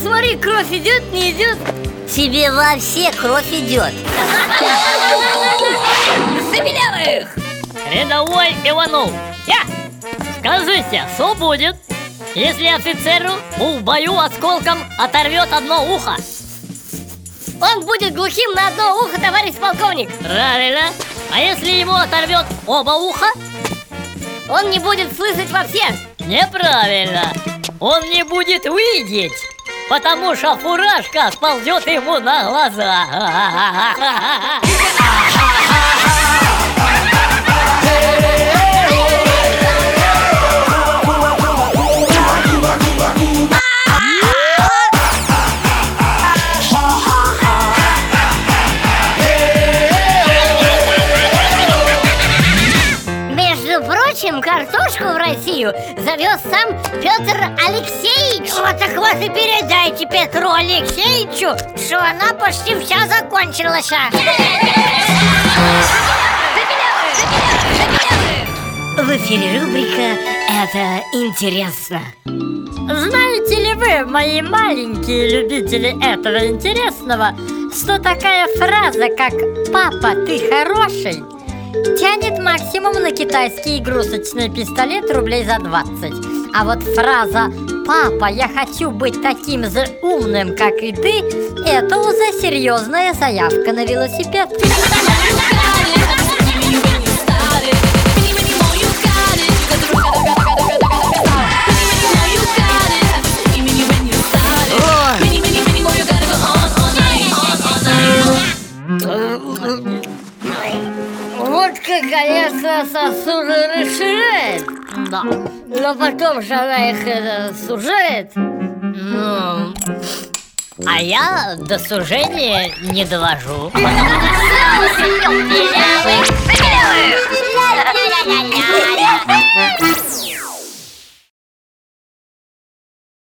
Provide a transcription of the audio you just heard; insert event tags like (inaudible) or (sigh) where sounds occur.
смотри, кровь идет, не идет Тебе во все кровь идет Забелявых! Рядовой Иванов Я! Скажите, что будет, если офицеру в бою осколком оторвет одно ухо? Он будет глухим на одно ухо, товарищ полковник Правильно А если ему оторвет оба уха? Он не будет слышать вообще Неправильно Он не будет видеть Потому что фуражка сползет ему на глаза (laughs) картошку в Россию завез сам Петр Алексеевич. Вот так вот и передайте Петру Алексеевичу, что она почти вся закончилась а. В эфире рубрика «Это интересно» Знаете ли вы, мои маленькие любители этого интересного, что такая фраза, как «папа, ты хороший» тянет максимум на китайский игрушечный пистолет рублей за 20. А вот фраза «папа, я хочу быть таким же умным, как и ты» это уже серьезная заявка на велосипед. Водка, конечно, сосуды расширяет Да. Но потом же она их это, сужает Ну, а я до сужения не довожу.